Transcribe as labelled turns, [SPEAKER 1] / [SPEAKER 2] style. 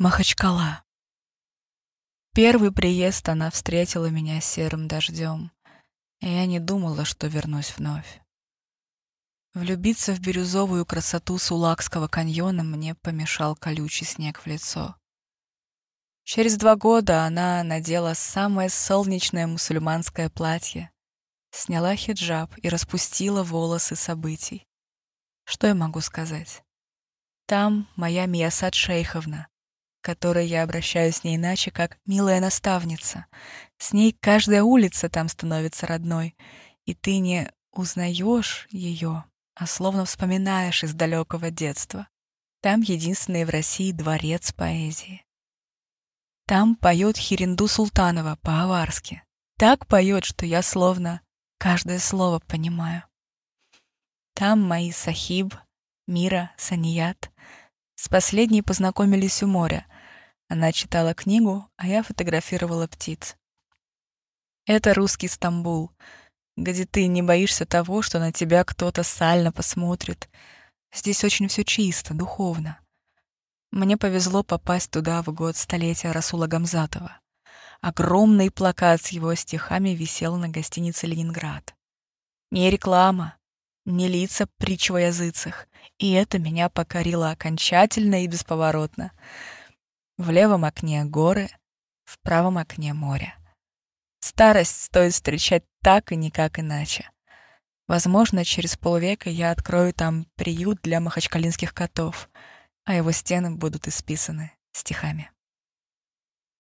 [SPEAKER 1] Махачкала. Первый приезд она встретила меня серым дождем, и я не думала, что вернусь вновь. Влюбиться в бирюзовую красоту Сулакского каньона мне помешал колючий снег в лицо. Через два года она надела самое солнечное мусульманское платье, сняла хиджаб и распустила волосы событий. Что я могу сказать? Там моя Миясад Шейховна, которой я обращаюсь не иначе, как «милая наставница». С ней каждая улица там становится родной, и ты не узнаешь ее, а словно вспоминаешь из далекого детства. Там единственный в России дворец поэзии. Там поет Хиринду Султанова по-аварски. Так поет, что я словно каждое слово понимаю. Там мои Сахиб, Мира, Саният. С последней познакомились у моря. Она читала книгу, а я фотографировала птиц. Это русский Стамбул, где ты не боишься того, что на тебя кто-то сально посмотрит. Здесь очень все чисто, духовно. Мне повезло попасть туда в год столетия Расула Гамзатова. Огромный плакат с его стихами висел на гостинице «Ленинград». Не реклама, не лица притч во языцах, и это меня покорило окончательно и бесповоротно. В левом окне горы, в правом окне море. Старость стоит встречать так и никак иначе. Возможно, через полвека я открою там приют для махачкалинских котов, а его стены будут исписаны стихами.